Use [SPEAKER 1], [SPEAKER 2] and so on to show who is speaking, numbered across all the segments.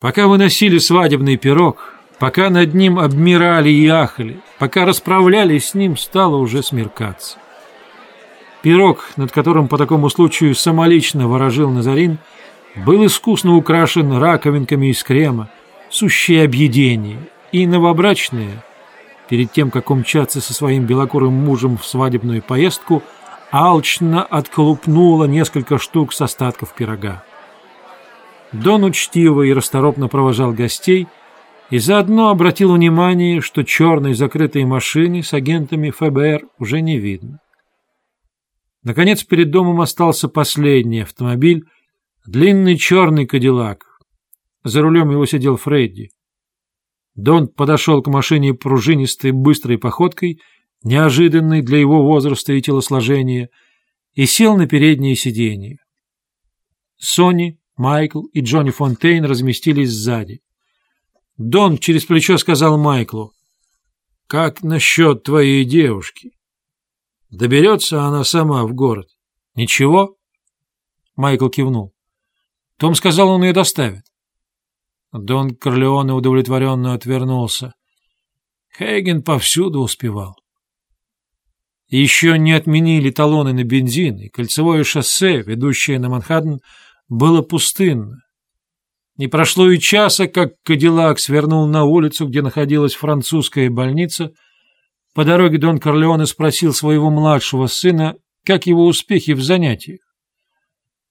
[SPEAKER 1] Пока выносили свадебный пирог, пока над ним обмирали и ахали, пока расправлялись с ним, стало уже смеркаться. Пирог, над которым по такому случаю самолично ворожил Назарин, был искусно украшен раковинками из крема, сущее объедение, и новобрачные, перед тем, как умчаться со своим белокурым мужем в свадебную поездку, алчно отколупнула несколько штук с остатков пирога. Дон учтиво и расторопно провожал гостей и заодно обратил внимание, что черной закрытой машины с агентами ФБР уже не видно. Наконец перед домом остался последний автомобиль, длинный черный кадиллак. За рулем его сидел Фредди. Дон подошел к машине пружинистой быстрой походкой, неожиданной для его возраста и телосложения, и сел на переднее сиденье. Сони Майкл и Джонни Фонтейн разместились сзади. Дон через плечо сказал Майклу, «Как насчет твоей девушки? Доберется она сама в город? Ничего?» Майкл кивнул. Том сказал, он ее доставит. Дон Корлеоне удовлетворенно отвернулся. Хейген повсюду успевал. Еще не отменили талоны на бензин, и кольцевое шоссе, ведущее на Манхэттен, было пустынно. Не прошло и часа, как Кадиллак свернул на улицу, где находилась французская больница. По дороге Дон Корлеоне спросил своего младшего сына, как его успехи в занятиях.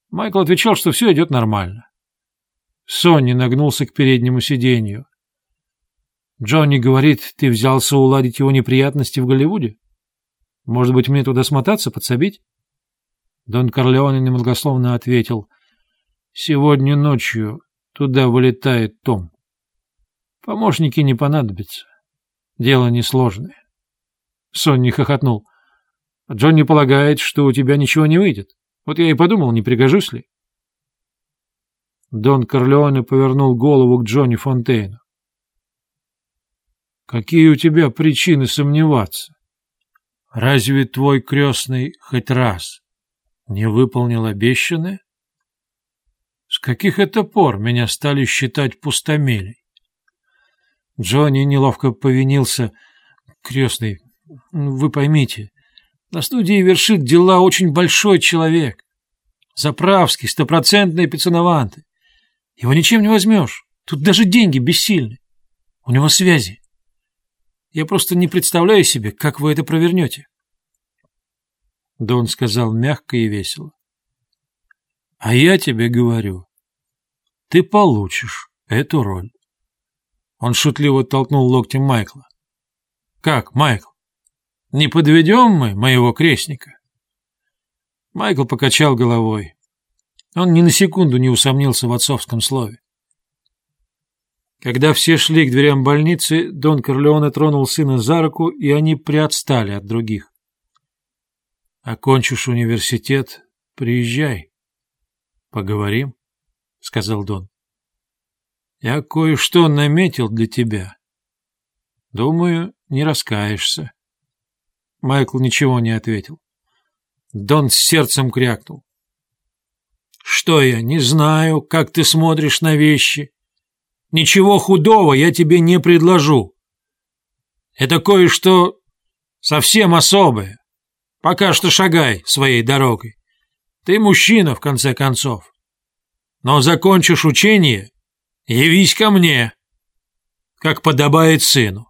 [SPEAKER 1] Майкл отвечал, что все идет нормально. Сонни нагнулся к переднему сиденью. «Джонни говорит, ты взялся уладить его неприятности в Голливуде? Может быть, мне туда смотаться, подсобить?» Дон Корлеоне немногословно ответил. Сегодня ночью туда вылетает Том. Помощники не понадобятся. Дело несложное. Сонни хохотнул. Джонни полагает, что у тебя ничего не выйдет. Вот я и подумал, не пригожусь ли. Дон Корлеоне повернул голову к Джонни Фонтейну. «Какие у тебя причины сомневаться? Разве твой крестный хоть раз не выполнил обещанное?» С каких это пор меня стали считать пустомелей? Джонни неловко повинился. Крестный, вы поймите, на студии вершит дела очень большой человек. Заправский, стопроцентный пиццанованты. Его ничем не возьмешь. Тут даже деньги бессильны. У него связи. Я просто не представляю себе, как вы это провернете. Дон сказал мягко и весело. А я тебе говорю, ты получишь эту роль. Он шутливо толкнул локтем Майкла. Как, Майкл? Не подведем мы моего крестника? Майкл покачал головой. Он ни на секунду не усомнился в отцовском слове. Когда все шли к дверям больницы, Дон Корлеоне тронул сына за руку, и они приотстали от других. «Окончишь университет, приезжай. Поговорим», — сказал Дон. «Я кое-что наметил для тебя. Думаю, не раскаешься». Майкл ничего не ответил. Дон с сердцем крякнул. «Что я, не знаю, как ты смотришь на вещи. Ничего худого я тебе не предложу. Это кое-что совсем особое. Пока что шагай своей дорогой. Ты мужчина, в конце концов. Но закончишь учение, явись ко мне, как подобает сыну.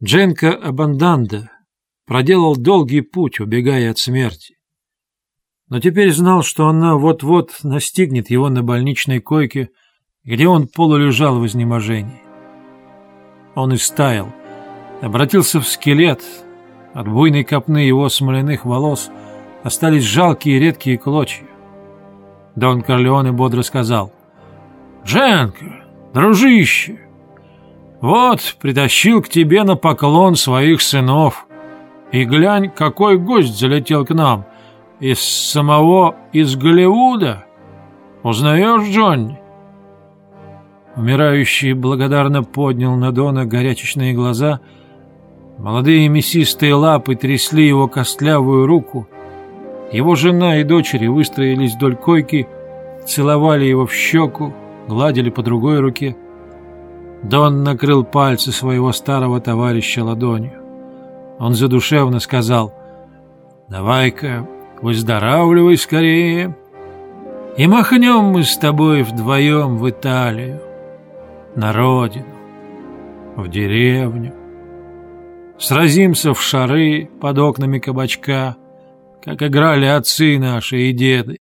[SPEAKER 1] Дженко Абанданда проделал долгий путь, убегая от смерти. Но теперь знал, что она вот-вот настигнет его на больничной койке, где он полулежал в изнеможении. Он истаял, обратился в скелет, от буйной копны его смоляных волос остались жалкие редкие клочья. Дон Корлеоне бодро сказал, «Дженко, дружище, вот притащил к тебе на поклон своих сынов, и глянь, какой гость залетел к нам, из самого, из Голливуда. Узнаешь, Джонни?» Умирающий благодарно поднял на Дона горячечные глаза — Молодые мясистые лапы трясли его костлявую руку. Его жена и дочери выстроились вдоль койки целовали его в щеку, гладили по другой руке. Дон накрыл пальцы своего старого товарища ладонью. Он задушевно сказал, «Давай-ка, выздоравливай скорее, и махнем мы с тобой вдвоем в Италию, на родину, в деревню. Сразимся в шары под окнами кабачка, как играли отцы наши и деды.